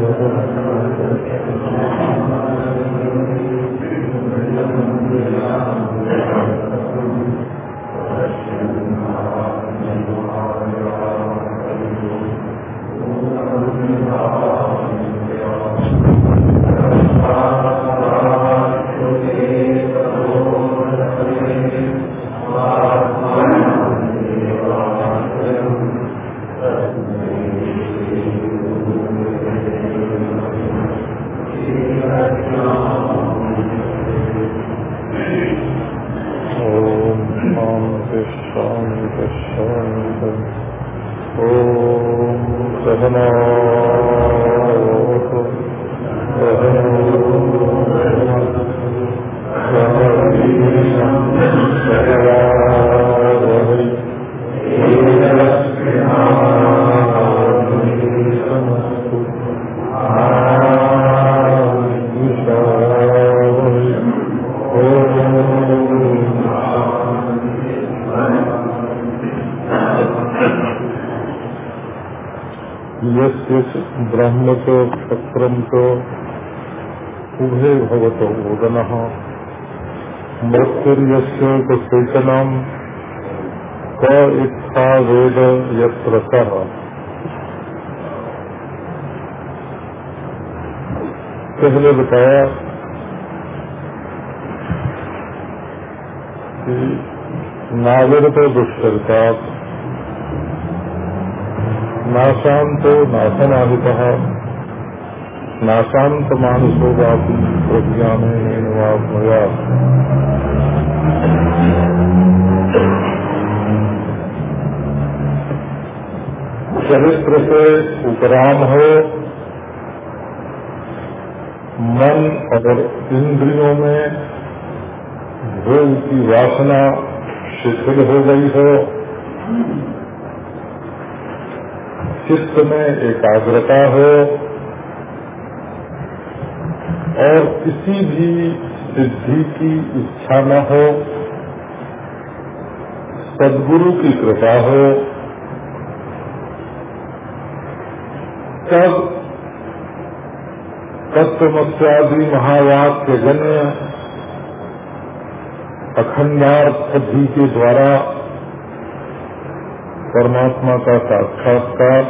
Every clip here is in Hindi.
有过很多。क इच्छा वेद यत्र पहले बताया कि नागर तो दुष्कर्ता नाशांतो नाशनादित नाशांत मानसो वापी प्रज्ञान मया चरित्र से उपराम हो मन और इंद्रियों में भोग की वासना शिथिल हो गई हो, चित्त में एकाग्रता हो, और किसी भी सिद्धि की इच्छा न हो, सदगुरु की कृपा हो तब तत्वमस्यादि महावाक्य जन्य अखंडार्थ के द्वारा परमात्मा का साक्षात्कार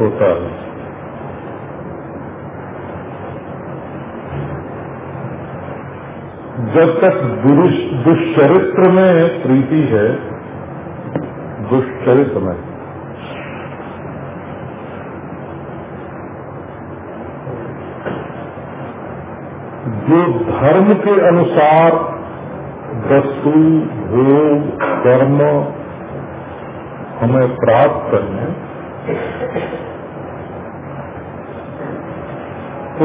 होता है। जब तक दुष्चरित्र में प्रीति है, दुष्चरित्र में। जो धर्म के अनुसार वस्तु, भोग, कर्म हमें प्राप्त करने,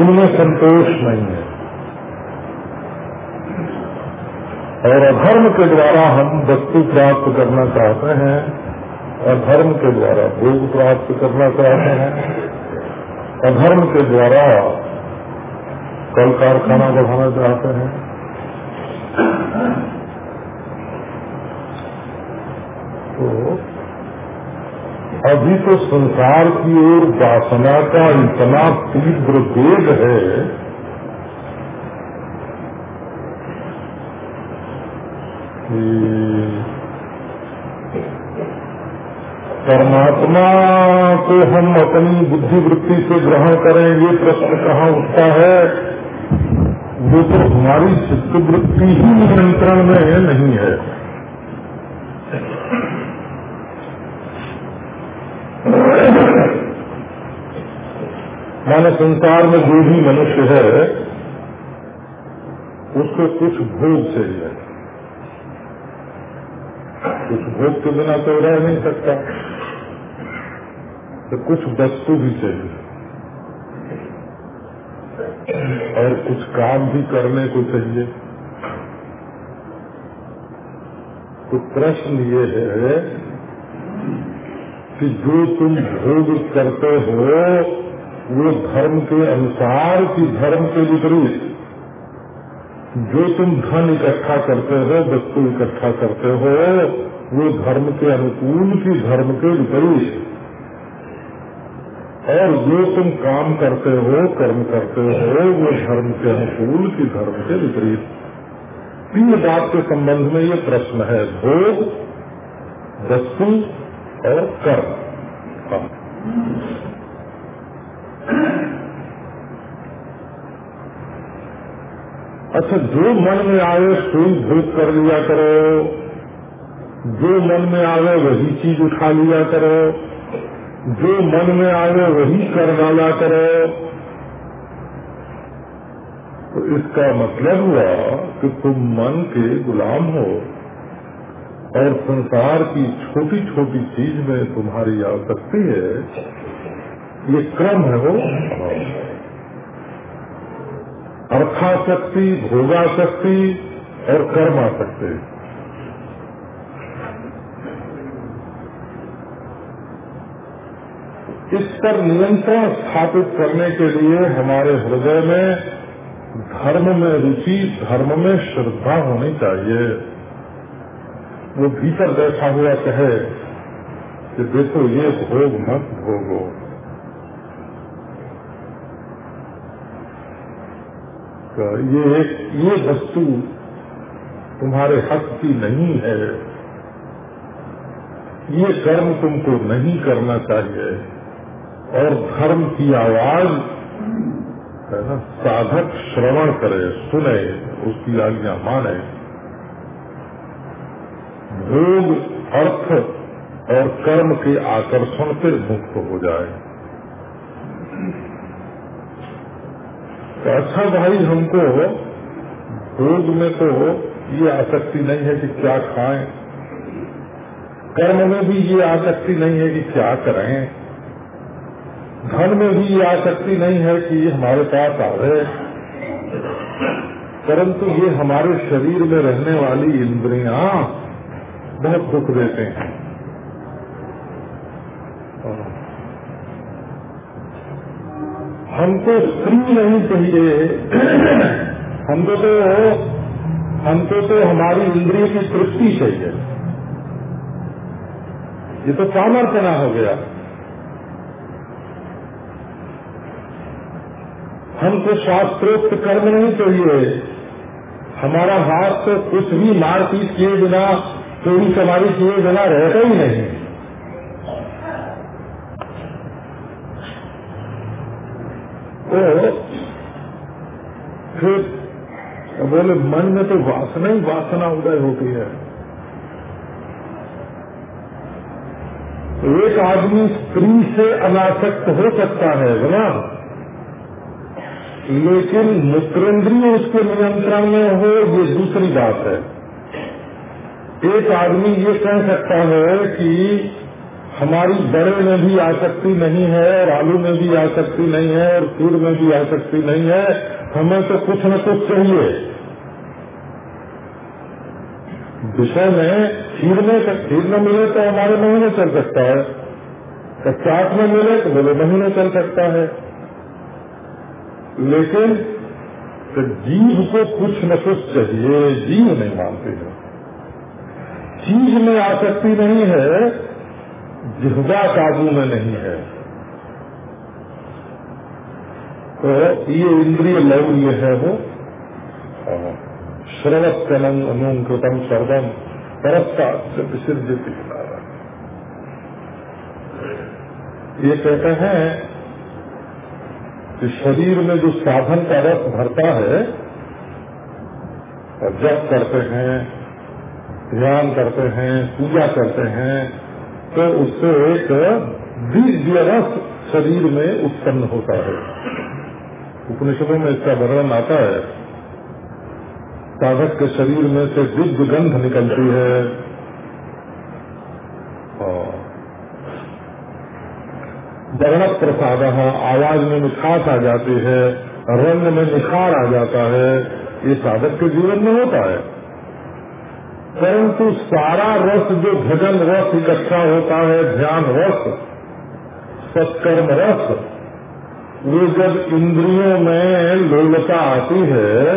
उनमें संतोष नहीं है। और अधर्म के द्वारा हम वस्तु प्राप्त करना चाहते हैं, अधर्म के द्वारा भोग प्राप्त करना चाहते हैं, अधर्म के द्वारा कल कारखाना बढ़ाना चाहते हैं। तो अभी तो संसार की ओर वासना का इतना तीव्र वेग है कि परमात्मा को हम अपनी बुद्धि वृत्ति से ग्रहण करें, ये प्रश्न कहाँ उठता है? वो तो हमारी चित्त वृत्ति ही नियंत्रण में है नहीं है। माने संसार में जो भी मनुष्य है, उसको कुछ भोग चाहिए। कुछ भोग के बिना तो रह नहीं सकता। तो कुछ वस्तु भी चाहिए। और कुछ काम भी करने को चाहिए। तो प्रश्न ये है कि जो तुम भोग करते हो, वो धर्म के अनुसार की धर्म के विपरीत? जो तुम धन इकट्ठा करते हो, वस्तु इकट्ठा करते हो, वो धर्म के अनुकूल की धर्म के विपरीत? और जो तुम काम करते हो, कर्म करते हो, वो धर्म के अनुकूल की धर्म के विपरीत। तीन बात के संबंध में ये प्रश्न है, भोग, वस्तु और कर्म। हाँ। अच्छा जो मन में आए सोई भोग कर लिया करो। जो मन में आवे वही चीज़ उठा लिया करो। जो मन में आवे वही कर डाला करो। तो इसका मतलब हुआ कि तुम मन के गुलाम हो और संसार की छोटी छोटी चीज़ में तुम्हारी आसक्ति है। ये क्रम है वो। अर्थाशक्ति, भोगाशक्ति और कर्माशक्ति। इस पर नियंत्रण स्थापित करने के लिए हमारे हृदय में धर्म में रुचि, धर्म में श्रद्धा होनी चाहिए। वो भीतर बैठा हुआ कहे कि देखो, ये भोग मत भोगो। तो ये एक, ये वस्तु तुम्हारे हक की नहीं है। ये कर्म तुमको नहीं करना चाहिए। और धर्म की आवाज़ है ना, साधक श्रवण करे, सुने, उसकी आज्ञा माने। भोग, अर्थ और कर्म के आकर्षण से मुक्त हो जाए। तो अच्छा भाई, हमको भोग में तो ये आसक्ति नहीं है कि क्या खाएँ। कर्म में भी ये आसक्ति नहीं है कि क्या करें। धन में भी ये आसक्ति नहीं है कि ये हमारे पास आ आवे परंतु ये हमारे शरीर में रहने वाली इंद्रिया बहुत दुख देते हैं। हमको स्त्री नहीं चाहिए। हमको तो हमको तो हमारी इंद्रिय की तृप्ति चाहिए। ये तो सामर्थ्यना हो गया। हमको शास्त्रोक्त कर्म नहीं चाहिए। हमारा हाथ तो कुछ भी मारपीट किए बिना चोरी चमारी किए बिना रहता ही नहीं। तो फिर बोले, मन में तो वासना ही वासना उदय होती है। एक आदमी स्त्री से अनासक्त हो सकता है बोला लेकिन मूत्रेंद्रिय उसके नियंत्रण में हो, ये दूसरी बात है। एक आदमी ये कह सकता है कि हमारी बड़े में भी आसक्ति नहीं है, और आलू में भी आसक्ति नहीं है, और खीर में भी आसक्ति नहीं है, हमें तो कुछ न कुछ चाहिए। विषय में खीर में खीर में मिले तो हमारे महीने चल सकता है। तो चाट में मिले तो बोले, महीने चल सकता है। लेकिन तो जीव को कुछ न कुछ चाहिए, जीव नहीं मानते हैं। चीज़ में आसक्ति नहीं है जिहदा काबू में नहीं है। तो ये इंद्रिय लौल्य है वो। श्रवस्तनम अनुकृतम सर्वम परस्ता विसर्जित ये कहते हैं कि शरीर में जो साधन का रस भरता है, और जब करते हैं, ध्यान करते हैं, पूजा करते हैं तो उससे एक दिव्य रस शरीर में उत्पन्न होता है। उपनिषदों में इसका वर्णन आता है। साधक के शरीर में से दिव्य गंध निकलती है। वर्ण प्रसाद आवाज़ में मिठास आ जाती है, रंग में निखार आ जाता है, ये साधक के जीवन में होता है। परंतु सारा रस जो भजन रस इकट्ठा होता है, ध्यान रस, सत्कर्म रस वो जब इंद्रियों में लोलता आती है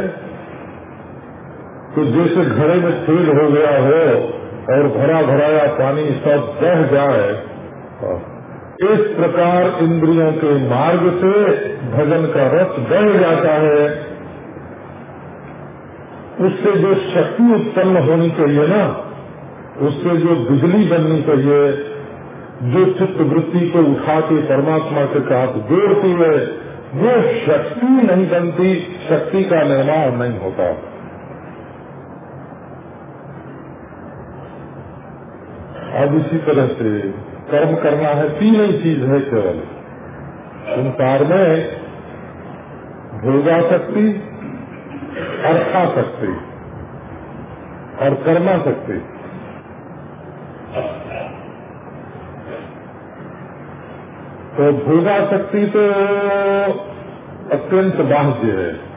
तो जैसे घड़े में तेल हो गया हो और भरा भराया पानी सब बह जाए इस प्रकार इंद्रियों के मार्ग से भजन का रस बढ़ जाता है। उससे जो शक्ति उत्पन्न होनी चाहिए ना, उससे जो बिजली बननी चाहिए, जो चित्त वृत्ति को उठा के परमात्मा के साथ जोड़ती है, वो शक्ति नहीं बनती, शक्ति का निर्माण नहीं होता। अब इसी तरह से कर्म करना है, तीन ही चीज़ है केवल। संसार में भोगा शक्ति अर्था शक्ति और कर्मा शक्ति। तो भोगा शक्ति तो अत्यंत बाह्य है।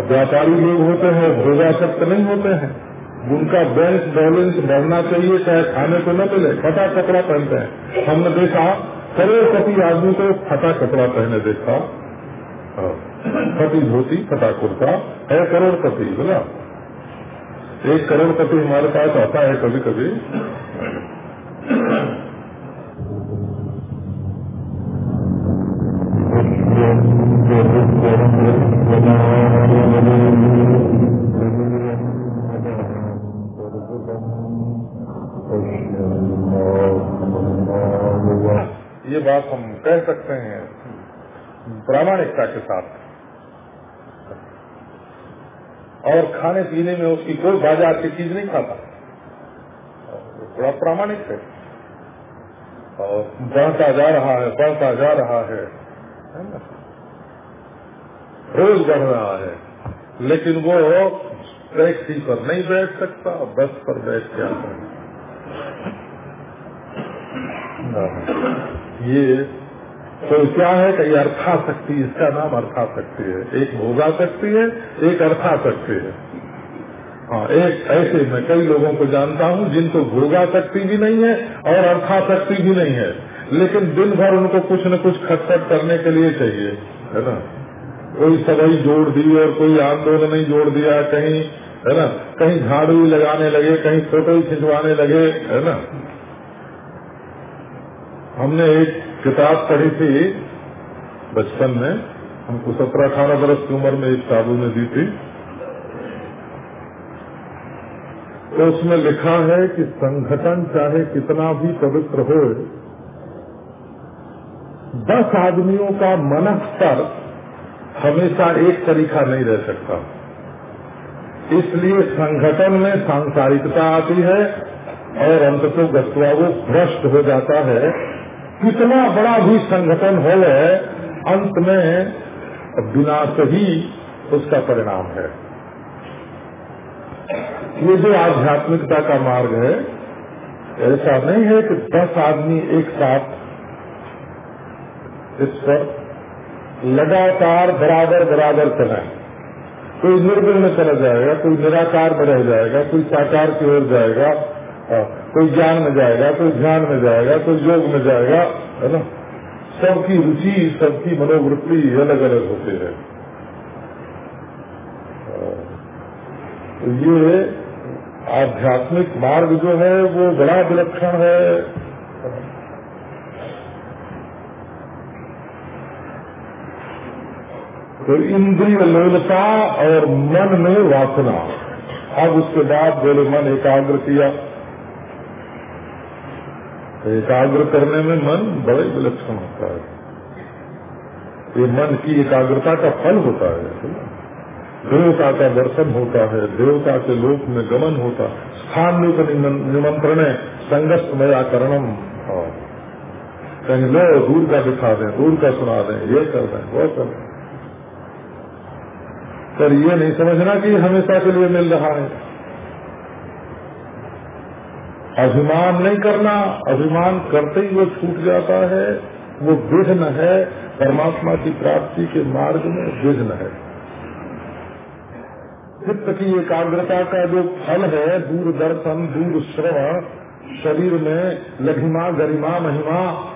व्यापारी लोग होते हैं भोगाशक्त नहीं होते हैं। उनका बैंक बैलेंस बढ़ना चाहिए चाहे खाने को न मिले फटा कपड़ा पहनते हैं। हमने देखा करोड़पति आदमी को फटा कपड़ा पहने देखा। हाँ, फटी धोती फटा कुर्ता है करोड़पति बोला। एक करोड़पति हमारे पास आता है कभी कभी प्रामाणिकता के साथ। और खाने पीने में उसकी कोई बाज़ार की चीज़ नहीं खाता। बड़ा प्रामाणिक है। और बढ़ता जा रहा है, बढ़ता जा रहा है रोज बढ़ रहा है। लेकिन वो टैक्सी पर नहीं बैठ सकता, बस पर बैठ के आता है। ये तो क्या है कि अर्था शक्ति, इसका नाम अर्था शक्ति है। एक भोगा शक्ति है, एक अर्था शक्ति है। हाँ एक ऐसे मैं कई लोगों को जानता हूँ जिनको भोगा शक्ति भी नहीं है और अर्था शक्ति भी नहीं है। लेकिन दिन भर उनको कुछ न कुछ खटखट करने के लिए चाहिए, है ना? कोई सगाई जोड़ दी और कोई आंदोलन नहीं जोड़ दिया, कहीं, है ना? कहीं झाड़ू लगाने लगे, कहीं फ़ोटो खिंचवाने लगे, है ना? हमने एक किताब पढ़ी थी बचपन में। हमको सत्रह अठारह बरस की उम्र में एक साबू ने दी थी। तो उसमें लिखा है कि संगठन चाहे कितना भी पवित्र हो, दस आदमियों का मन स्तर हमेशा एक तरीका नहीं रह सकता। इसलिए संगठन में सांसारिकता आती है और अंत को गत्वा वो भ्रष्ट हो जाता है। कितना बड़ा भी संगठन हो अंत में विनाश ही उसका परिणाम है। ये जो आध्यात्मिकता का मार्ग है, ऐसा नहीं है कि दस आदमी एक साथ इस पर लगातार बराबर बराबर चलाए कोई निर्गुण में चला जाएगा, कोई निराकार में रह जाएगा, कोई साकार की ओर जाएगा। कोई ज्ञान में जाएगा, कोई ध्यान में जाएगा, कोई योग में जाएगा, है ना? सबकी रुचि, सबकी मनोवृत्ति अलग अलग होती है। तो ये आध्यात्मिक मार्ग जो है, वो बड़ा विलक्षण है। तो इंद्रिय लोलता और मन में वासना। अब उसके बाद बोले, मन एकाग्र किया। एकाग्र करने में मन बड़े विलक्षण होता है। ये मन की एकाग्रता का फल होता है देवता का दर्शन होता है, देवता के लोक में गमन होता है। स्थान निमंत्रण संगत मयाकरणम। कहीं, लो, दूर का दिखा दें, दूर का सुना दें, ये कर दें, वो कर दें। पर ये नहीं समझना कि हमेशा के लिए मिल रहा है। अभिमान नहीं करना, अभिमान करते ही वो छूट जाता है, वो विघ्न है, परमात्मा की प्राप्ति के मार्ग में विघ्न है। चित्त की एकाग्रता का जो फल है दूरदर्शन दूर श्रवण, शरीर में लघिमा, गरिमा, महिमा,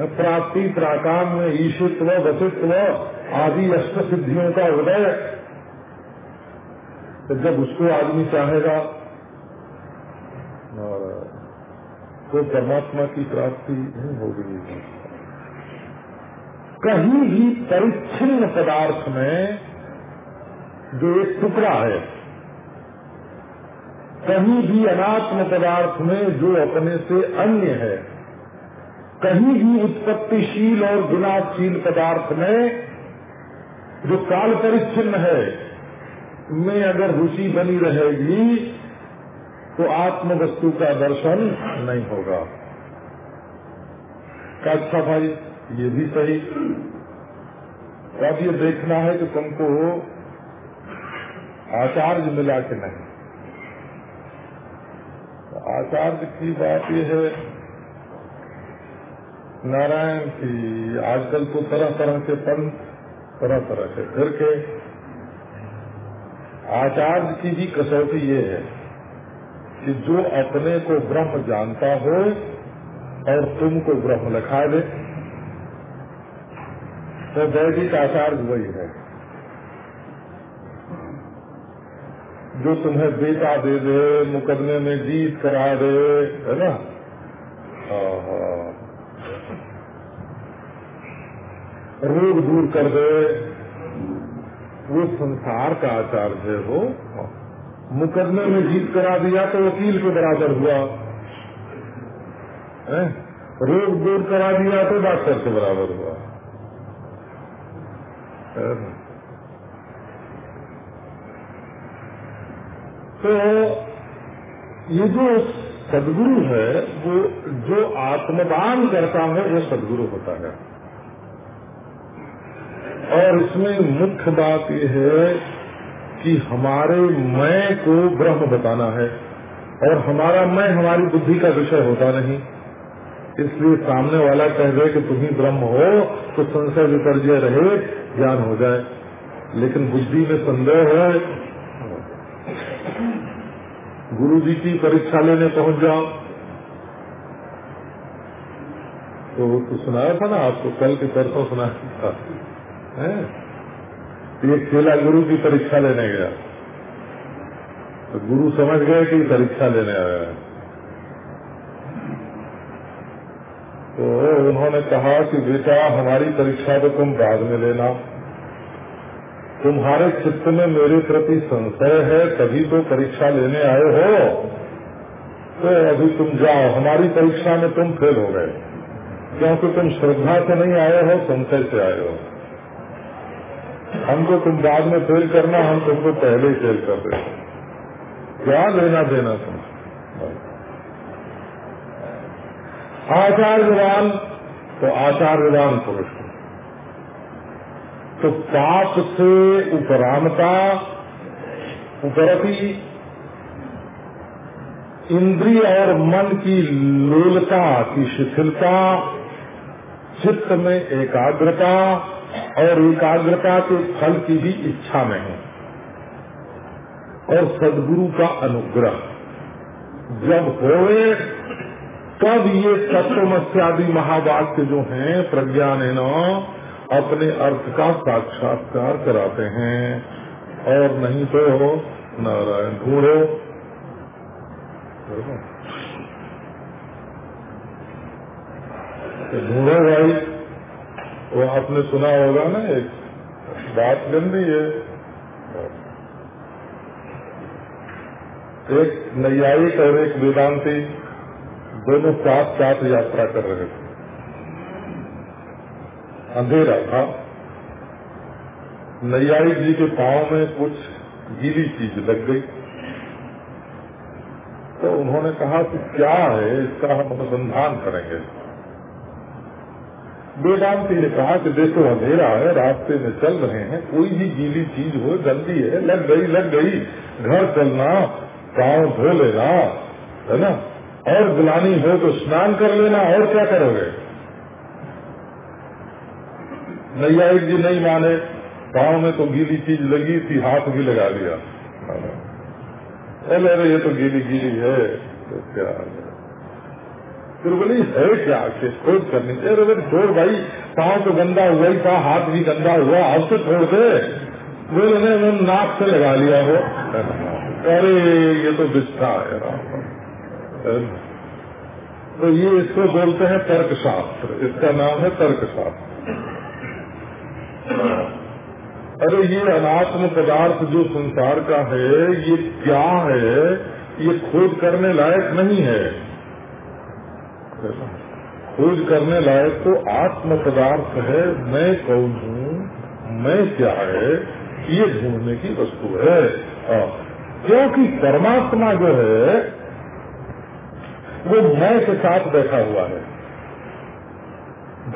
प्राप्ति प्राकाम में ईशित्व, वसित्व आदि अष्ट सिद्धियों का उदय। तो जब उसको आदमी चाहेगा तो परमात्मा की प्राप्ति नहीं होगी कहीं भी परिच्छिन्न पदार्थ में जो एक टुकड़ा है, कहीं भी अनात्म पदार्थ में जो अपने से अन्य है, कहीं भी उत्पत्तिशील और विनाशशील पदार्थ में जो काल परिच्छिन्न है, में अगर रुचि बनी रहेगी तो आत्म वस्तु का दर्शन नहीं होगा। अच्छा भाई, ये भी सही। तो अब ये देखना है कि तुमको आचार्य मिला के नहीं। तो आचार्य की बात ये है, नारायण की आजकल तो तरह तरह के पंथ तरह तरह के फिर के आचार्य की भी कसौटी ये है। कि जो अपने को ब्रह्म जानता हो और तुमको ब्रह्म लिखा दे। तो वैदिक आचार्य वही है। जो तुम्हें बेटा दे दे, मुकदमे में जीत करा दे, है ना? रोग दूर कर दे। वो संसार का आचार्य है वो। मुकदमे में जीत करा दिया तो वकील के बराबर हुआ? रोग दूर करा दिया तो डॉक्टर के बराबर हुआ। तो ये जो सदगुरु है, वो जो आत्मदान करता है वो सदगुरु होता है। और इसमें मुख्य बात यह है कि हमारे मैं को ब्रह्म बताना है और हमारा मैं हमारी बुद्धि का विषय होता नहीं। इसलिए सामने वाला कह दे कि तुम ही ब्रह्म हो तो संशय विपर्जय रहे ज्ञान हो जाए। लेकिन बुद्धि में संदेह है गुरु जी की परीक्षा लेने पहुँच जाओ। तो, तो सुनाया था ना आपको कल के परसों सुनाया था। एक चेला गुरु की परीक्षा लेने गया। तो गुरु समझ गए कि परीक्षा लेने आया है। तो उन्होंने कहा कि बेटा, हमारी परीक्षा तो तुम बाद में लेना। तुम्हारे चित्त में मेरे प्रति संशय है, तभी तो परीक्षा लेने आए हो। तो अभी तुम जाओ, हमारी परीक्षा में तुम फेल हो गए। क्योंकि तुम श्रद्धा से नहीं आए हो, संशय से आए हो। हमको तुम बाद में फेल करना, हम तुमको पहले ही फेल कर देते क्या लेना देना तुम। आचार्यवान तो आचार्यवान पुरुष तो पाप से उपरामता, उपरति, इंद्रिय और मन की लोलता की शिथिलता, चित्त में एकाग्रता और एकाग्रता के फल की भी इच्छा में है। और सदगुरु का अनुग्रह। जब होए, तब ये तत्वमस्यादि महावाक्य जो हैं प्रज्ञान न अपने अर्थ का साक्षात्कार कराते हैं। और नहीं तो हो, नारायण ढूंढो। ढूंढो भाई। वो आपने सुना होगा ना एक बात गंदी है। एक नैयायिक और एक वेदांती दोनों साथ साथ यात्रा कर रहे थे। अंधेरा था। नैयायिक जी के पाँव में कुछ गीली चीज़ लग गई। तो उन्होंने कहा कि क्या है, इसका हम अनुसंधान करेंगे। वेदांति ने कहा कि देखो, अंधेरा है, रास्ते में चल रहे हैं, कोई भी गीली चीज़ हो, जल्दी है, लग गई लग गई, घर चलना पाँव धो लेना, है ना? और गिलानी हो तो स्नान कर लेना, और क्या करोगे? नैयायिक जी नहीं माने पाँव में तो गीली चीज़ लगी थी, हाथ भी लगा लिया। अरे ये तो गीली गीली है तो क्या फिर बोली है क्या कि खोज करनी। चाहिए अरे छोड़ भाई, पाँव तो गंदा हुआ ही था हाथ भी गंदा हुआ अब तो छोड़ दे। बोले ने नाक से लगा लिया हो अरे, ये तो बिस्ता है तो ये इसको बोलते हैं तर्कशास्त्र। इसका नाम है तर्कशास्त्र। अरे, ये अनात्म पदार्थ जो संसार का है, ये क्या है, ये खोज करने लायक नहीं है। खोज करने लायक तो आत्म पदार्थ है मैं कौन हूँ मैं क्या है ये ढूँढने की वस्तु है। क्योंकि परमात्मा जो है वो मैं के साथ बैठा हुआ है।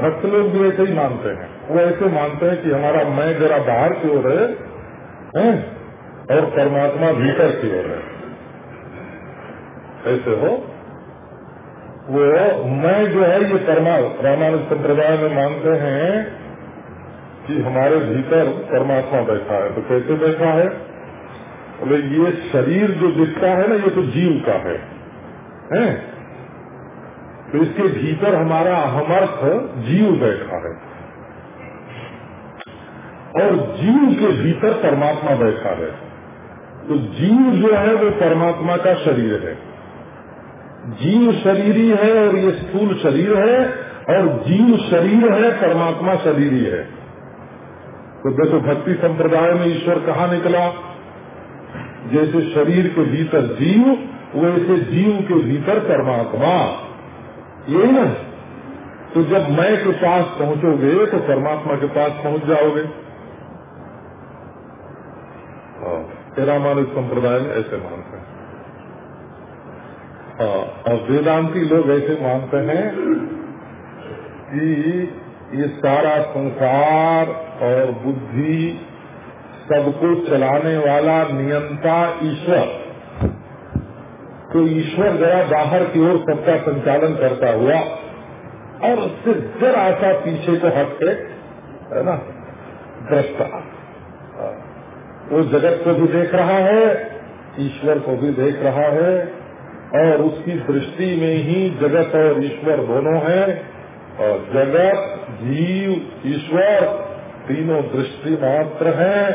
भक्त लोग भी ऐसे ही मानते हैं। वो ऐसे मानते हैं कि हमारा मैं जरा बाहर की ओर है, है और परमात्मा भीतर की ओर है। ऐसे हो वो मैं जो है ये परमा रामानुज संप्रदाय में मानते हैं कि हमारे भीतर परमात्मा बैठा है। तो कैसे बैठा है? बोले ये शरीर जो दिखता है ना ये तो जीव का है, है? तो इसके भीतर हमारा अहमर्थ जीव बैठा है। और जीव के भीतर परमात्मा बैठा है। तो जीव जो है वो परमात्मा का शरीर है। जीव शरीरी है और ये स्थूल शरीर है, और जीव शरीर है, परमात्मा शरीरी है। तो देखो, भक्ति संप्रदाय में ईश्वर कहाँ निकला? जैसे शरीर के भीतर जीव, वैसे जीव के भीतर परमात्मा। यही ना? तो जब मैं के पास पहुंचोगे तो परमात्मा के पास पहुँच जाओगे। तेरा मानव संप्रदाय में ऐसे मानते हैं। और वेदांती लोग ऐसे मानते हैं कि ये सारा संसार और बुद्धि सबको चलाने वाला नियंता ईश्वर। तो ईश्वर जरा बाहर की ओर सबका संचालन करता हुआ और उससे जरा सा पीछे को हटके है ना, दृष्टा। वो जगत को भी देख रहा है, ईश्वर को भी देख रहा है और उसकी दृष्टि में ही जगत और ईश्वर दोनों हैं और जगत, जीव, ईश्वर तीनों दृष्टि मात्र हैं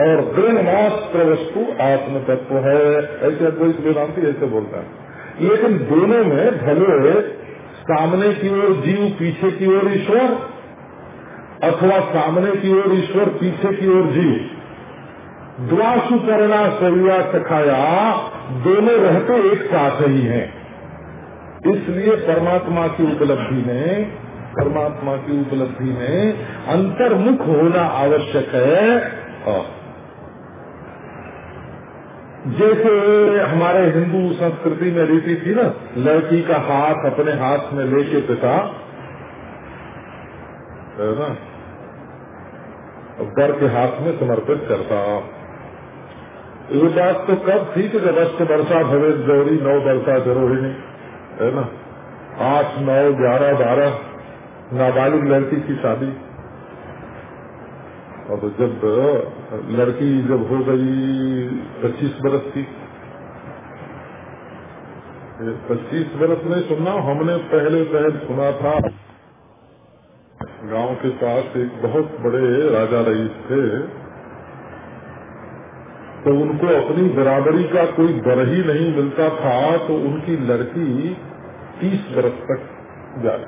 और दृढ़ मात्र वस्तु आत्म तत्व है। ऐसे अद्वैत वेदांति ऐसे बोलता है। लेकिन दोनों में भले सामने की ओर जीव, पीछे की ओर ईश्वर, अथवा सामने की ओर ईश्वर, पीछे की ओर जीव द्वासु करना सरिया सखाया, दोनों रहते एक साथ ही हैं। इसलिए परमात्मा की उपलब्धि में, परमात्मा की उपलब्धि में अंतर्मुख होना आवश्यक है। जैसे हमारे हिंदू संस्कृति में रीति थी ना, लड़की का हाथ अपने हाथ में लेके पिता है ना? बर के हाथ में समर्पित करता। ये बात तो कब थी कि जब अष्ट वर्षा भवे, गौरी नौ वर्षा जरोहिणी, है ना? आठ, नौ, ग्यारह, बारह, नाबालिग लड़की की शादी। और जब लड़की जब हो गई पच्चीस बरस की पच्चीस बरस में सुनना, हमने पहले पहले सुना था। गाँव के पास एक बहुत बड़े राजा रईस थे। तो उनको अपनी बराबरी का कोई दर ही नहीं मिलता था तो उनकी लड़की तीस बरस तक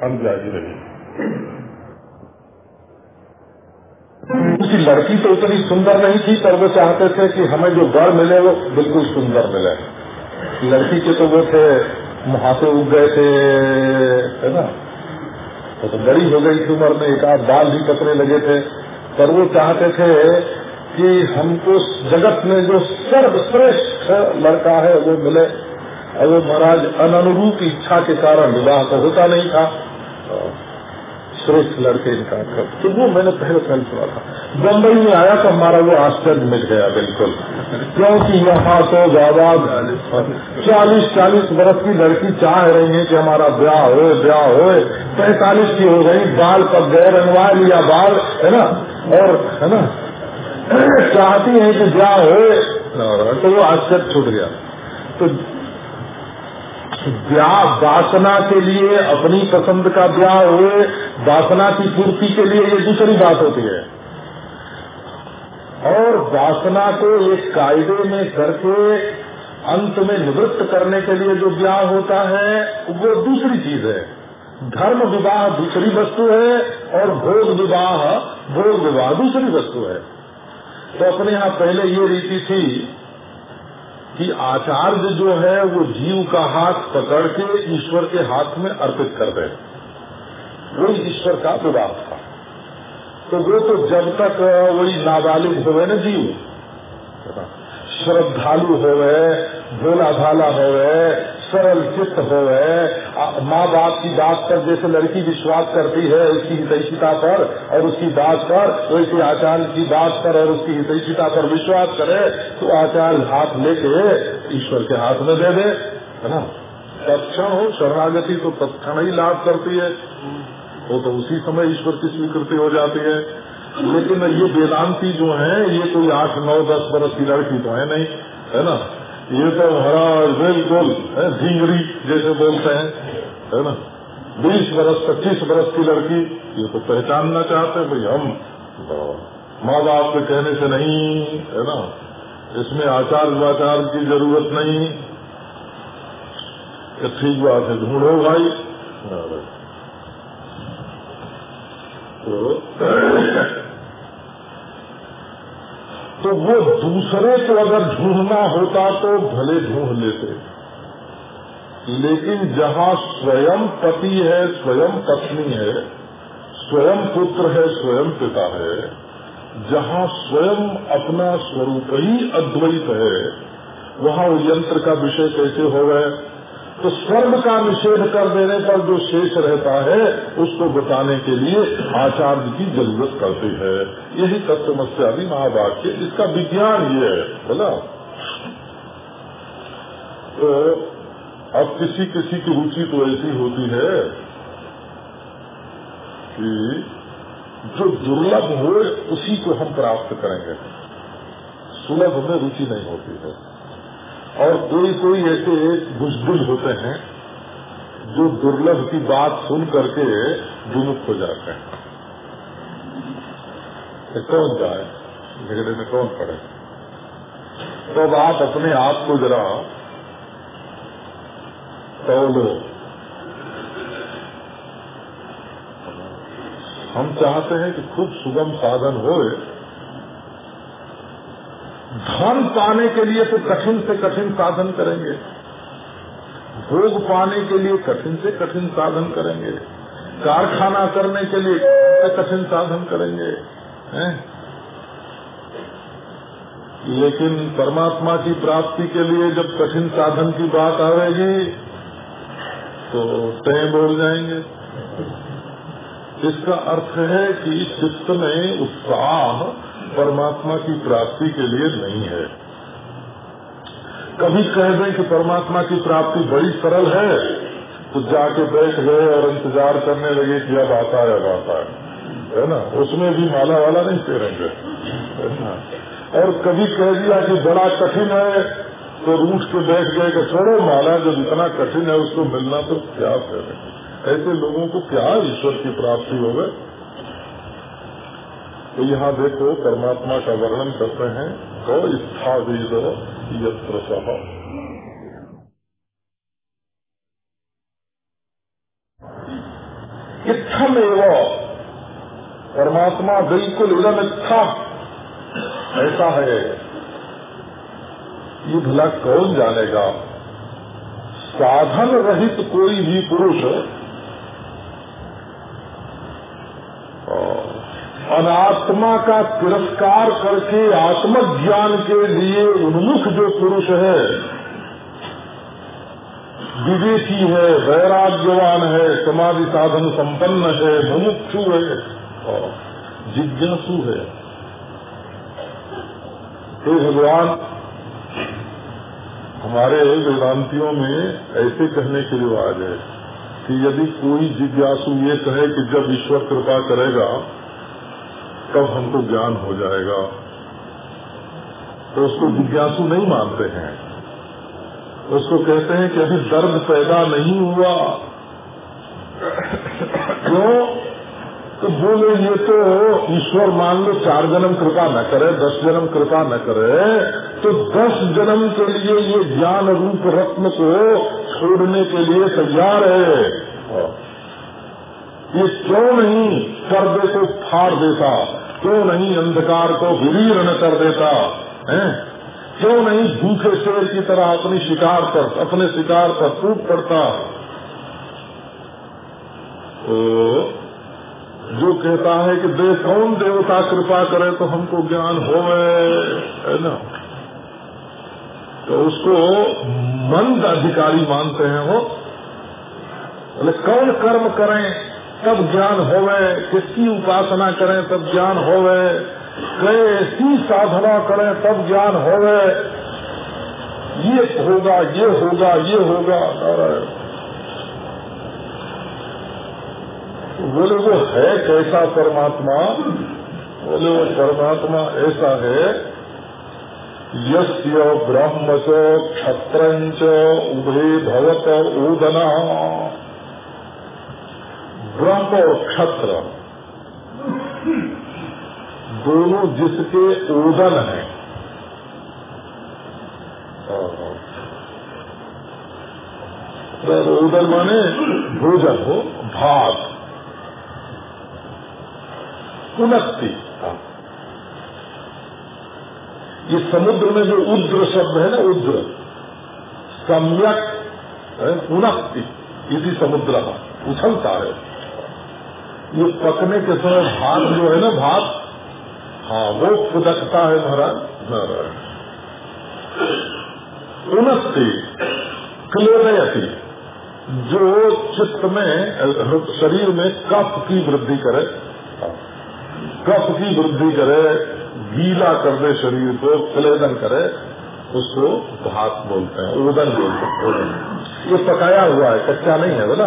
अनजागी रही। उनकी लड़की तो उतनी सुंदर नहीं थी पर वो चाहते थे कि हमें जो बर मिले वो बिल्कुल सुंदर मिले। लड़की के तो वो थे मुहासे उग गए थे है ना? तो, तो हो गई थी उम्र में एक आध बाल भी कतरे लगे थे। पर वो चाहते थे कि हमको जगत में जो सर्वश्रेष्ठ लड़का है, वो मिले। और वो महाराज अनुरूप इच्छा के कारण विवाह तो होता नहीं था। श्रेष्ठ लड़के इनका तो वो मैंने पहले पहले सुना था। बम्बई में आया तो हमारा वो आश्चर्य मिल गया बिल्कुल। क्योंकि यहाँ तो ज़्यादा चालीस चालीस बरस की लड़की चाह रही है कि हमारा ब्याह हो ब्याह हो। पैतालीस की हो गई, बाल पक गए, रंगवा लिया बाल, है ना? और, है ना? चाहती है कि हो? तो वो आश्चर्य छूट गया। तो ब्याह वासना के लिए अपनी पसंद का ब्याह हुए वासना की पूर्ति के लिए ये दूसरी बात होती है। और वासना को एक कायदे में करके अंत में निवृत्त करने के लिए जो ब्याह होता है वो दूसरी चीज़ है। धर्म विवाह दूसरी वस्तु है और भोग विवाह भोग विवाह दूसरी वस्तु है। तो अपने यहाँ पहले ये रीति थी कि आचार्य जो है, वो जीव का हाथ पकड़ के ईश्वर के हाथ में अर्पित कर दे। वही ईश्वर का विवाह था। तो वो तो जब तक, वही नाबालिग हो गए ना जीव। श्रद्धालु हो गए भोला भाला हो गए सरल चित्त हो माँ बाप की बात पर जैसे लड़की विश्वास करती है उसकी हितैषिता पर और उसकी बात पर वैसे आचार्य की बात पर और उसकी हितैषिता पर विश्वास करे तो आचार्य हाथ लेके ईश्वर के हाथ में दे दे, है ना? तत्क्षण हो, शरणागति तो तत्क्षण ही लाभ करती है। वो तो उसी समय ईश्वर की स्वीकृति हो जाती है। लेकिन ये वेदांती जो है, ये कोई आठ, नौ, दस बरस की लड़की तो है नहीं, है ना? ये तो हरा बिल्कुल झिंगड़ी जैसे बोलते हैं, है ना? बीस बरस, पच्चीस बरस की लड़की, ये तो पहचानना चाहते भाई, हम माँ बाप के कहने से नहीं, है ना? इसमें आचार वाचार की ज़रूरत नहीं। ठीक बात है, ढूंढो भाई। तो तो वो दूसरे को अगर ढूंढना होता तो भले ढूंढ लेते। लेकिन जहाँ स्वयं पति है, स्वयं पत्नी है, स्वयं पुत्र है, स्वयं पिता है, जहाँ स्वयं अपना स्वरूप ही अद्वैत है, वहाँ यंत्र का विषय कैसे हो गए तो स्वर्ग का निषेध कर देने पर जो शेष रहता है, उसको बताने के लिए आचार्य की ज़रूरत पड़ती है। यही तत्वमस्यादि महावाक्य, इसका विज्ञान ये है, बोला? तो अब किसी किसी की रुचि तो ऐसी होती है कि जो दुर्लभ हो उसी को हम प्राप्त करेंगे। सुलभ में रुचि नहीं होती है। और कोई कोई ऐसे बुजदिल होते हैं, जो दुर्लभ की बात सुन करके विमुख हो जाते हैं। तो कौन जाए झगड़े में कौन पड़े? तो अब आप अपने आप को जरा तोलो हम चाहते हैं कि खूब सुगम साधन हो। धन पाने के लिए तो कठिन से कठिन साधन करेंगे। भोग पाने के लिए कठिन से कठिन साधन करेंगे। कारखाना करने के लिए कठिन साधन करेंगे। हैं? लेकिन परमात्मा की प्राप्ति के लिए जब कठिन साधन की बात आवेगी तो तय बोल जाएँगे। इसका अर्थ है कि चित्त में उत्साह परमात्मा की प्राप्ति के लिए नहीं है। कभी कह दें कि परमात्मा की प्राप्ति बड़ी सरल है तो जाके बैठ गए और इंतज़ार करने लगे कि अब आता है, अब आता है। है ना? उसमें भी माला वाला नहीं फेरेंगे। है और कभी कह दिया कि बड़ा कठिन है तो रूठ के बैठ गए कि छोड़ो माला जब इतना कठिन है, उसको मिलना तो क्या फेरेंगे ऐसे लोगों को क्या ईश्वर की प्राप्ति हो गए तो यहाँ देखो, परमात्मा का वर्णन करते हैं तो इच्छा वेद यत्र सह इच्छम एवं परमात्मा बिल्कुल इलम इच्छा ऐसा है। ये भला कौन जानेगा? साधन रहित कोई भी पुरुष अनात्मा का तिरस्कार करके आत्मज्ञान के लिए उन्मुख जो पुरुष है, विवेकी है, वैराग्यवान है, समाधि साधन संपन्न है, मुमुक्षु है जिज्ञासु है। हे भगवान हमारे वेदांतियों में ऐसे कहने के रिवाज है कि यदि कोई जिज्ञासु ये कहे कि जब ईश्वर कृपा करेगा, तब हमको ज्ञान हो जाएगा। तो उसको जिज्ञासु नहीं मानते हैं। उसको कहते हैं कि अभी दर्द पैदा नहीं हुआ। क्यों? तो बोले, ये तो ईश्वर मान लो, चार जन्म कृपा न करे, दस जन्म कृपा न करे तो दस जन्म के लिए ये ज्ञान रूप रत्न को छोड़ने के लिए तैयार है। ये क्यों नहीं पर्दे को फाड़ देता? क्यों नहीं अंधकार को विलीर्ण कर देता? है? क्यों नहीं भूखे शेर की तरह अपनी शिकार पर, अपने शिकार पर टूट पड़ता? तो कहता है कि दे कौन देवता कृपा करे तो हमको ज्ञान हो है ना? तो उसको मंद अधिकारी मानते हैं वो। बोले, कौन कर्म करें, तब ज्ञान होवे। किसकी उपासना करें, तब ज्ञान होवे। कैसी साधना करें, तब ज्ञान होवे। ये होगा ये होगा ये होगा बोले वो है कैसा परमात्मा? बोले वो परमात्मा ऐसा है। यस्य ब्रह्म च क्षत्र उभे भवत ओदना ब्रह्म और क्षत्र, दोनों जिसके ओदन है। ओदन माने भोजन हो, भात। उन्नति ये समुद्र में जो उद्र शब्द है ना उद्र सम्यक उन्नति इसी समुद्र का उछलता है। ये पकने के समय भात जो है ना, भात। हाँ वो फुदकता है महाराज। उन्नति क्लेदयती। जो चित्त में, शरीर में कफ की वृद्धि करे कफ की वृद्धि करे, गीला कर दे शरीर को, क्लेदन करे, उसको भात बोलते हैं ओदन बोलते हैं ये पकाया हुआ है, कच्चा नहीं है, बोला।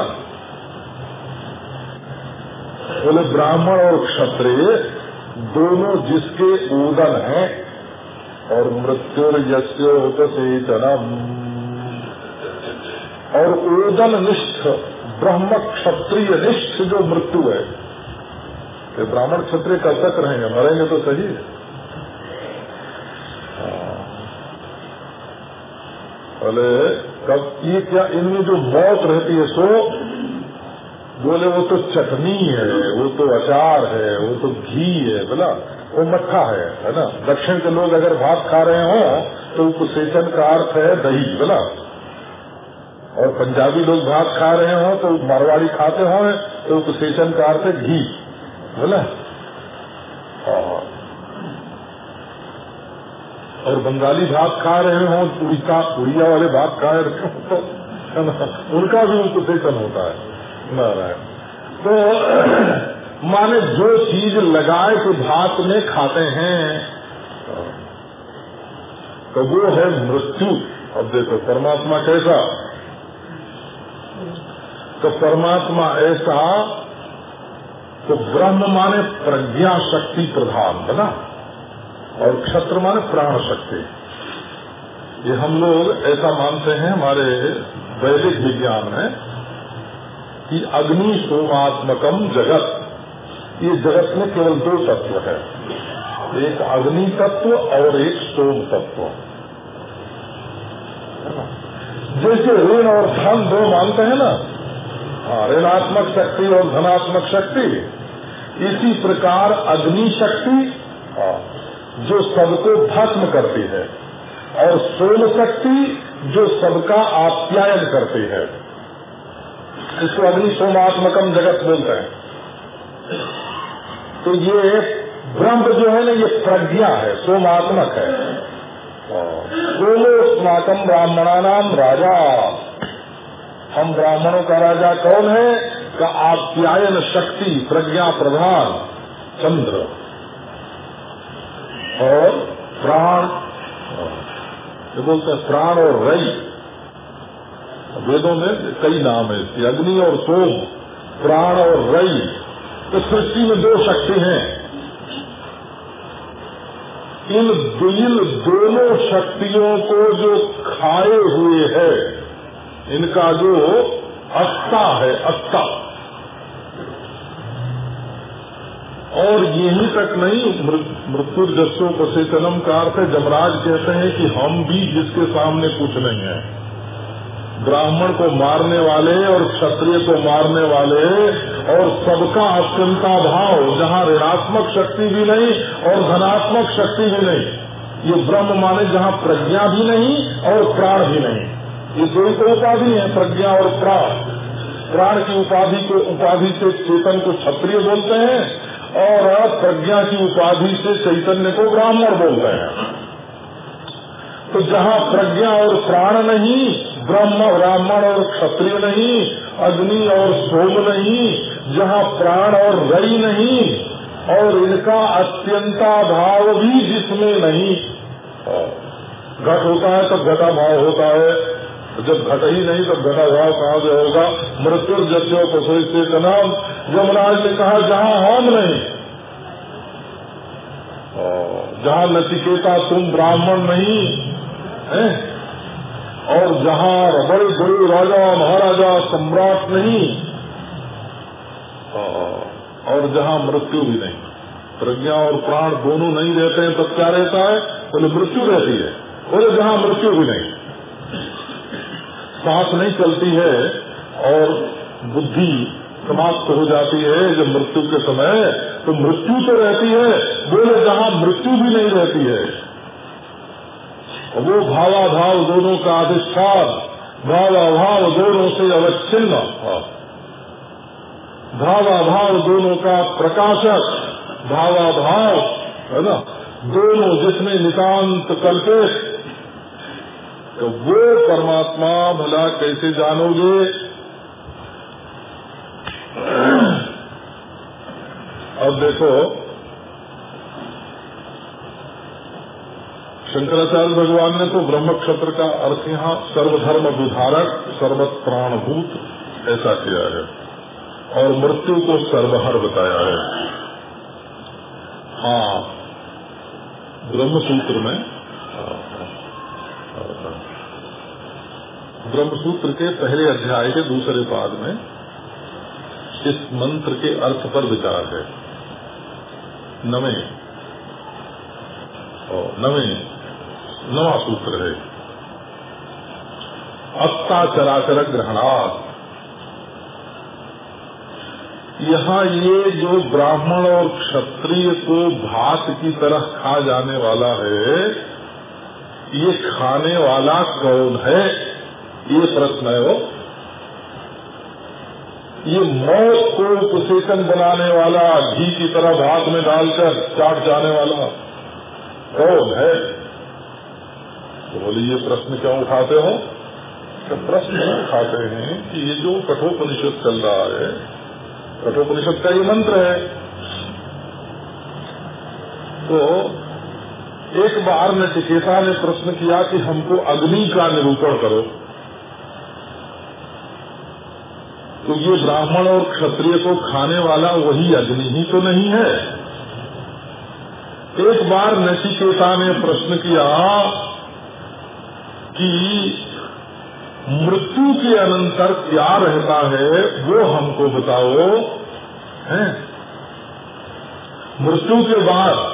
बोले, ब्राह्मण और क्षत्रिय, दोनों जिसके ओदन हैं, और मृत्यु यश्य होते जन्म। और ओदन निष्ठ, ब्रह्म क्षत्रिय निष्ठ जो मृत्यु है कि ब्राह्मण क्षत्रिय कब तक रहेंगे? मरेंगे तो सही बोले कब ये क्या इनमें जो मौत रहती है सो, बोले वो तो चटनी है, वो तो अचार है, वो तो घी है, बोला, वो मट्ठा है है ना? दक्षिण के लोग अगर भात खा रहे हो तो उपसेचन का अर्थ है दही, बोला। और पंजाबी लोग भात खा रहे हो तो मारवाड़ी खाते हो तो उपसेचन का अर्थ है घी। बोला और बंगाली भात खा रहे हो उड़ीसा उड़िया वाले भात खा रहे हो तो उनका भी उनको उपसेचन होता है, नारायण। तो माने जो चीज़ लगाए के भात में खाते हैं। तो वो है मृत्यु। अब देखो, परमात्मा कैसा? तो परमात्मा ऐसा तो ब्रह्म माने प्रज्ञा शक्ति प्रधान बना और क्षत्र माने प्राण शक्ति। ये हम लोग ऐसा मानते हैं, हमारे वैदिक विज्ञान में, कि अग्नि सोमात्मकम जगत। ये जगत में केवल दो तत्व है। एक अग्नि तत्व और एक सोम तत्व। जैसे ऋण और धन दो मानते हैं ना? हाँ ऋणात्मक शक्ति और धनात्मक शक्ति। इसी प्रकार अग्नि शक्ति हाँ, जो सबको भस्म करती है और सोम शक्ति जो सबका आप्यायन करती है। इसको अग्नि सोमात्मकम जगत बोलते हैं। तो ये ब्रह्म जो है ना ये प्रज्ञा है सोमात्मक है। सोमो स्नातम ब्राह्मणानाम राजा। हम ब्राह्मणों का राजा कौन है? का आप्यायन शक्ति प्रज्ञा प्रधान चंद्र और प्राण। ये बोलते हैं प्राण और रई। वेदों में कई नाम है इसके। अग्नि और सोम, प्राण और रई। तो सृष्टि में दो शक्ति हैं। इन इन दोनों शक्तियों को जो खाए हुए है, इनका जो अस्ता है अस्ता और यही तक नहीं मृत्यु जस्सो पसेचनम का अर्थ है, जमराज कहते हैं कि हम भी जिसके सामने कुछ नहीं है। ब्राह्मण को मारने वाले और क्षत्रिय को मारने वाले और सबका अत्यंता भाव, जहाँ ऋणात्मक शक्ति भी नहीं और धनात्मक शक्ति भी नहीं। ये ब्रह्म माने जहाँ प्रज्ञा भी नहीं और प्राण भी नहीं। दो तो उपाधि है, प्रज्ञा और प्राण। प्राण की उपाधि को, उपाधि से चेतन को क्षत्रिय बोलते हैं और प्रज्ञा की उपाधि से चैतन्य को ब्राह्मण बोलते हैं। तो जहाँ प्रज्ञा और प्राण नहीं ब्रह्म ब्राह्मण और क्षत्रिय नहीं, अग्नि और सोम नहीं, जहाँ प्राण और रई नहीं, और इनका अत्यंता भाव भी जिसमें नहीं घट होता है तब घटा भाव होता है। जब घट ही नहीं, तब घटा भाव कहाँ से होगा? मृत्यु जत्यो पसोई से नाम जमराज ने कहा, जहाँ हम नहीं। जहाँ नचिकेता तुम ब्राह्मण नहीं, है? और जहाँ बड़े बड़े राजा, महाराजा सम्राट नहीं, और जहाँ मृत्यु भी नहीं। प्रज्ञा और प्राण दोनों नहीं रहते हैं, तब क्या रहता है? बोले, मृत्यु रहती है। बोले, जहाँ मृत्यु भी नहीं। सांस नहीं चलती है और बुद्धि समाप्त हो जाती है जब मृत्यु के समय तो मृत्यु तो रहती है, बोले जहाँ मृत्यु भी नहीं रहती है। वो भावाभाव दोनों का अधिष्ठान, भावाभाव दोनों से अवच्छिन्न। भावाभाव दोनों का प्रकाशक, भावाभाव, है ना? दोनों जिसमें नितांत कल्पित तो वो परमात्मा भला कैसे जानोगे? अब देखो, शंकराचार्य भगवान ने तो ब्रह्म क्षत्र का अर्थ यहाँ सर्वधर्म विधारक, सर्वत प्राणभूत ऐसा किया है और मृत्यु को सर्वहर बताया है। हाँ ब्रह्म सूत्र में ब्रह्म सूत्र के पहले अध्याय के दूसरे पाद में इस मंत्र के अर्थ पर विचार है। नवे और नवे नवा सूत्र है। अत्ताचराचर ग्रहणार्थ यहाँ ये जो ब्राह्मण और क्षत्रिय को भात की तरह खा जाने वाला है ये खाने वाला कौन है? ये प्रश्न है वो। ये मौत को उपसेचन बनाने वाला, घी की तरह भात में डालकर चाट जाने वाला कौन है? तो बोले, ये प्रश्न क्यों उठाते हो? तो प्रश्न उठाते हैं कि ये जो कठोपनिषद चल रहा है, कठोपनिषद का ये मंत्र है। तो एक बार ने चिकेता ने प्रश्न किया कि हमको अग्नि का निरूपण करो। तो ये ब्राह्मण और क्षत्रिय को खाने वाला वही अग्नि ही तो नहीं है। एक बार नचिकेता ने प्रश्न किया कि मृत्यु के अनंतर क्या रहता है, वो हमको बताओ। है? मृत्यु के बाद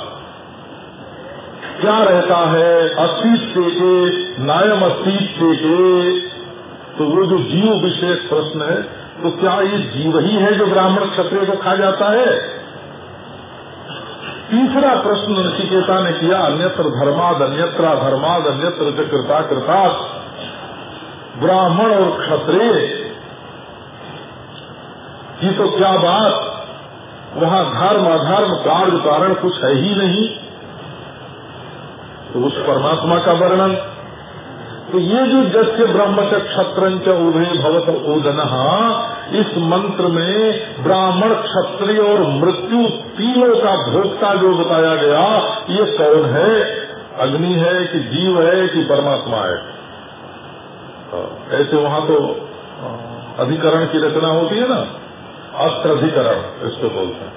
क्या रहता है? अस्तित्व के नायम अस्तित्व के तो वो जो जीव विशेष प्रश्न है तो क्या ये जीव ही है जो ब्राह्मण क्षत्रिय को खा जाता है? तीसरा प्रश्न ऋषिकेता ने किया, अन्यत्र धर्माद अन्यत्र धर्माद, अन्यत्र कृता कृता। ब्राह्मण और क्षत्रिय की तो क्या बात? वहाँ धर्म अधर्म कार्य कारण कुछ है ही नहीं। तो उस परमात्मा का वर्णन। तो ये जो जस्य ब्रह्म से क्षत्र उदय भवत ओदन इस मंत्र में ब्राह्मण क्षत्रिय और मृत्यु तीनों का भोक्ता जो बताया गया, ये कौन है? अग्नि है कि जीव है कि परमात्मा है? ऐसे वहाँ तो अधिकरण की रचना होती है ना? अस्त्र अधिकरण इसको बोलते हैं।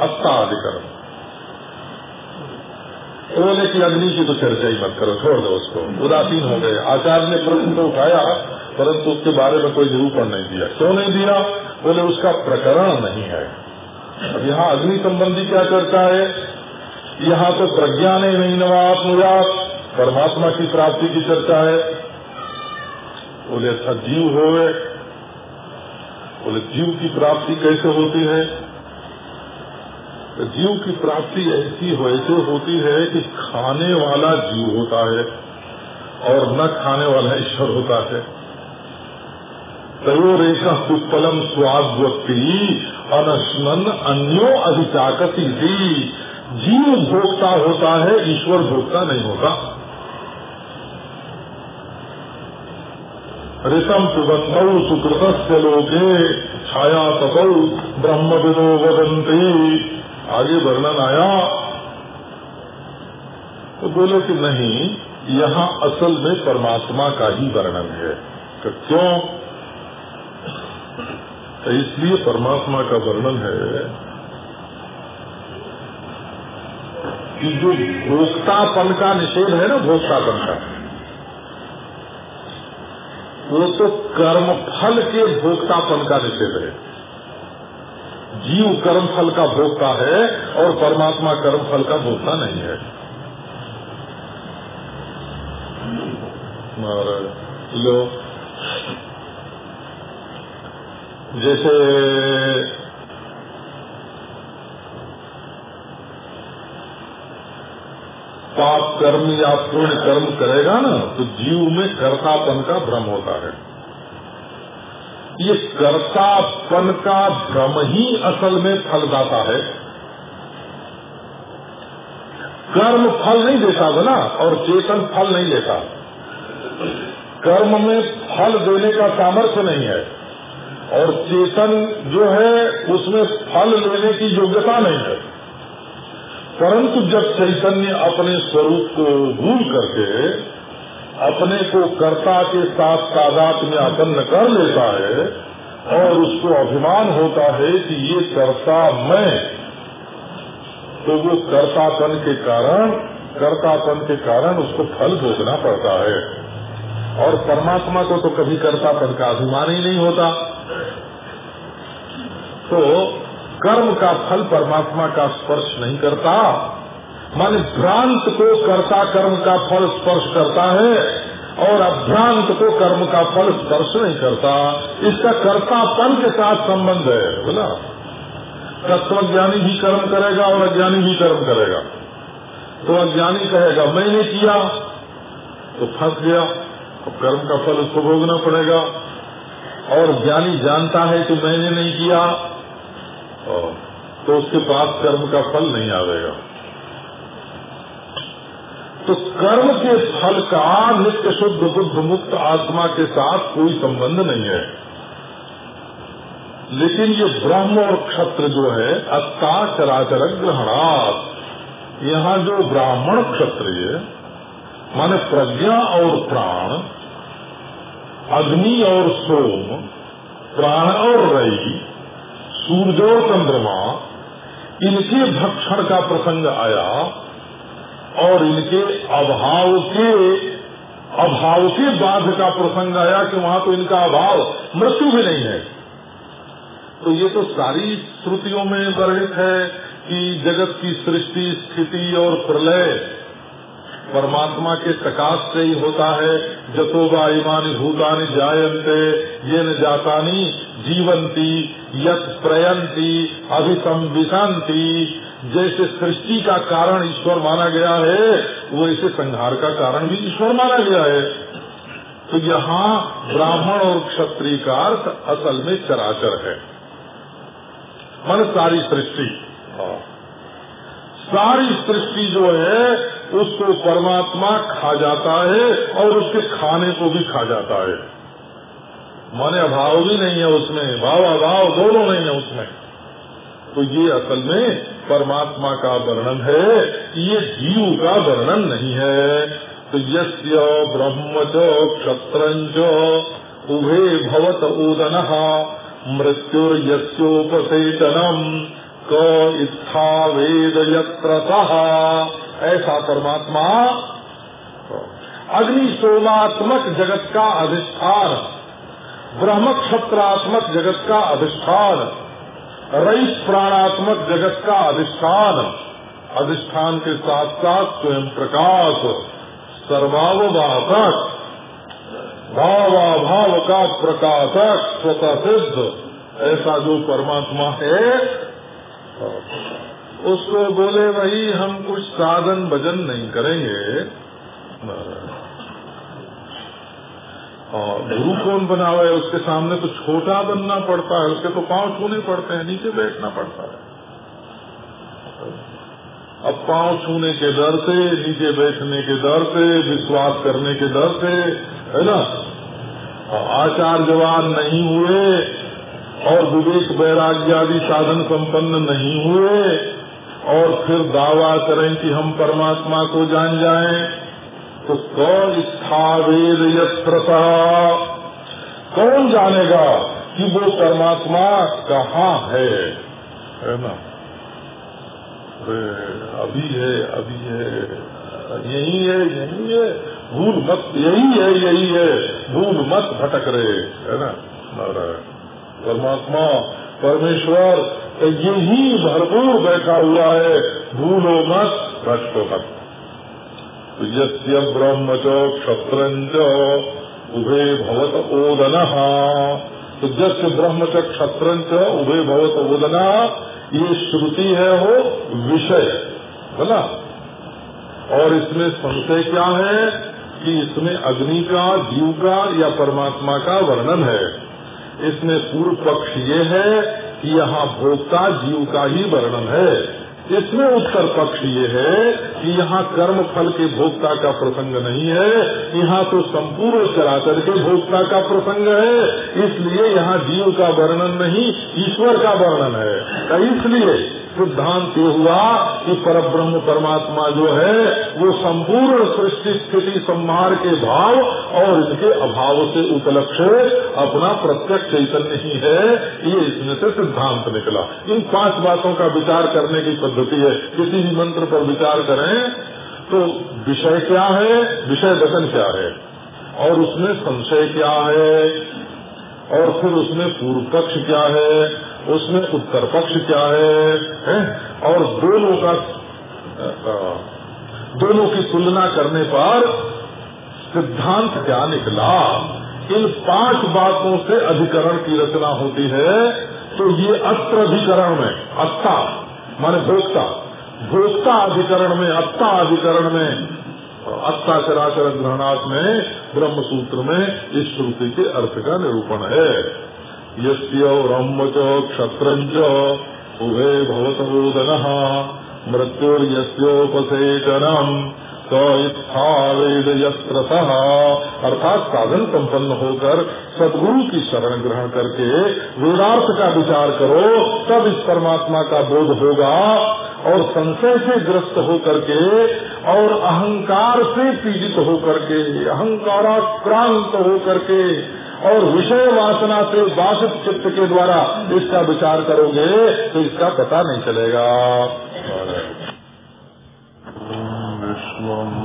अस्ता अधिकरण बोले की अग्नि की तो चर्चा ही मत करो, छोड़ दो उसको। उदासीन हो गए। आचार्य ने प्रश्न तो उठाया, परंतु उसके बारे में कोई निरूपण नहीं दिया। क्यों नहीं दिया? बोले, उसका प्रकरण नहीं है। अब यहाँ अग्नि संबंधी क्या चर्चा है? यहाँ तो प्रज्ञा ने नहीं नवात्मजात परमात्मा की प्राप्ति की चर्चा है। बोले अच्छा जीव हो बोले, जीव की प्राप्ति कैसे होती है? जीव की प्राप्ति ऐसी वैसे होती है कि खाने वाला जीव होता है और न खाने वाला ईश्वर होता है। तयोरेश सुफलम स्वाद्वती अनशन अन्यो अधिचाकती थी जीव भोक्ता होता है, ईश्वर भोक्ता नहीं होता। ऋतम सुगंधौ सुकृत लोके, छाया तपौ ब्रह्म विदो वदंती आगे वर्णन आया। तो बोले कि नहीं, यहाँ असल में परमात्मा का ही वर्णन है। तो क्यों? तो इसलिए परमात्मा का वर्णन है कि जो भोक्तापन का निषेध है ना भोक्तापन का, वो तो कर्म फल के भोक्तापन का निषेध है। जीव कर्म फल का भोगता है और परमात्मा कर्म फल का भोगता नहीं है। लो। जैसे पाप कर्म या पूर्ण कर्म करेगा ना तो जीव में कर्तापन का भ्रम होता है। ये कर्तापन का भ्रम ही असल में फलदाता है। कर्म फल नहीं देता ना, और चेतन फल नहीं देता कर्म में फल देने का सामर्थ्य नहीं है, और चेतन जो है, उसमें फल लेने की योग्यता नहीं है। परंतु जब चैतन्य अपने स्वरूप को भूल करके अपने को कर्ता के साथ तादात में अपन्न कर लेता है और उसको अभिमान होता है कि ये कर्ता मैं। तो वो कर्तापन के कारण, कर्तापन के कारण उसको फल भोगना पड़ता है। और परमात्मा को तो कभी कर्तापन का अभिमान ही नहीं होता। तो कर्म का फल परमात्मा का स्पर्श नहीं करता। मान भ्रांत को कर्ता कर्म का फल स्पर्श करता है और अभ्रांत को कर्म का फल स्पर्श नहीं करता। इसका कर्तापन के साथ संबंध है बोला तत्वज्ञानी भी कर्म करेगा और अज्ञानी भी कर्म करेगा। तो अज्ञानी कहेगा, मैंने किया। तो फंस गया। अब कर्म का फल उसको भोगना पड़ेगा। और ज्ञानी जानता है कि मैंने नहीं किया तो उसके पास कर्म का फल नहीं आवेगा। तो कर्म के फल का नित्य शुद्ध बुद्ध मुक्त आत्मा के साथ कोई संबंध नहीं है। लेकिन ये ब्रह्म और क्षत्र जो है अत्ता चराचर ग्रहणात्, यहाँ जो ब्राह्मण क्षत्रिय माने प्रज्ञा और प्राण, अग्नि और सोम, प्राण और रई, सूर्य और चंद्रमा, इनके भक्षण का प्रसंग आया और इनके अभाव के अभाव के बाध का प्रसंग आया कि वहाँ तो इनका अभाव, मृत्यु भी नहीं है। तो ये तो सारी श्रुतियों में वर्णित है कि जगत की सृष्टि, स्थिति और प्रलय परमात्मा के प्रकाश से ही होता है। जतोबा इमानी भूतानी जायंते ये न जातानी जीवंती यत प्रयंती जैसे सृष्टि का कारण ईश्वर माना गया है वैसे संहार का कारण भी ईश्वर माना गया है। तो यहाँ ब्राह्मण और क्षत्रिय का अर्थ असल में चराचर है। मन सारी सृष्टि। हाँ। सारी सृष्टि जो है उसको परमात्मा खा जाता है और उसके खाने को भी खा जाता है। माने अभाव भी नहीं है उसमें, भाव अभाव दोनों नहीं है उसमें। तो ये असल में परमात्मा का वर्णन है, ये जीव का वर्णन नहीं है। तो यस्य ब्रह्म च क्षत्र उभे भवत ओदन मृत्युर्यस्योपसेचनम क इच्छा वेद यत्र ऐसा परमात्मा अग्नि सोमात्मक जगत का अधिष्ठान ब्रह्म क्षत्रात्मक जगत का अधिष्ठान रईस प्राणात्मक जगत का अधिष्ठान अधिष्ठान के साथ साथ स्वयं प्रकाश सर्वाववाहक भावाभाव का प्रकाशक, स्वतः सिद्ध, ऐसा जो परमात्मा है उसको बोले वही हम कुछ साधन भजन नहीं करेंगे। और गुरु कौन बना हुआ है उसके सामने तो छोटा बनना पड़ता है, उसके तो पाँव छूने पड़ते हैं, नीचे बैठना पड़ता है। अब पाँव छूने के डर से, नीचे बैठने के डर से, विश्वास करने के डर से, है ना? आचार जवान नहीं हुए, और विवेक वैराग्य आदि साधन संपन्न नहीं हुए और फिर दावा करें कि हम परमात्मा को जान जाएँ तो कौन स्थावेद कौन जानेगा कि वो परमात्मा कहाँ है? है ना? अभी है अभी है। यही है यही है। भूल मत, यही है यही है। भूल मत भटक रहे, है ना? नारायण। परमात्मा, परमेश्वर यही भरपूर बैठा हुआ है, भूलो मत, भ्रष्ट मत। यस्य ब्रह्म च क्षत्र उभे भवत ओदन। तो जस्य ब्रह्म च क्षत्र उभे भवत ओदना, ये श्रुति है वो विषय बोला और इसमें संशय क्या है कि इसमें अग्नि का, जीव का या परमात्मा का वर्णन है। इसमें पूर्व पक्ष ये है कि यहाँ भोक्ता जीव का ही वर्णन है। इसमें उत्तर पक्ष ये है कि यहाँ कर्म फल के भोक्ता का प्रसंग नहीं है। यहाँ तो संपूर्ण चराचर के भोक्ता का प्रसंग है। इसलिए यहाँ जीव का वर्णन नहीं, ईश्वर का वर्णन है। इसलिए सिद्धांत ये हुआ कि पर ब्रह्म परमात्मा जो है, वो संपूर्ण सृष्टि स्थिति संहार के भाव और इनके अभाव से उपलक्ष्य अपना प्रत्यक्ष चैतन्य ही है। ये इसमें से सिद्धांत निकला। इन पाँच बातों का विचार करने की पद्धति है। किसी भी मंत्र पर विचार करें तो विषय क्या है? विषय वचन क्या है? और उसमें संशय क्या है? और फिर उसमें पूर्व पक्ष क्या है? उसमें उत्तर पक्ष क्या है, है? और दोनों का दोनों की तुलना करने पर सिद्धांत क्या निकला? इन पाँच बातों से अधिकरण की रचना होती है तो ये अस्त्र अधिकरण में अत्ता माने भोक्ता। भोक्ता अधिकरण में अत्ता अधिकरण में अत्ता चराचर ग्रहणार्थ में ब्रह्म सूत्र में इस श्रुति के अर्थ का निरूपण है। ब्रह्म च क्षत्र उभे भवतोदन मृत्युर्यस्योपसेचनम वेद अर्थात साधन संपन्न होकर सदगुरु की शरण ग्रहण करके वेदार्थ का विचार करो, तब इस परमात्मा का बोध होगा और संशय से ग्रस्त होकर के और अहंकार से पीड़ित होकर के, अहंकाराक्रांत होकर के और विषय वासना से वासित चित्त के द्वारा इसका विचार करोगे तो इसका पता नहीं चलेगा। विश्वम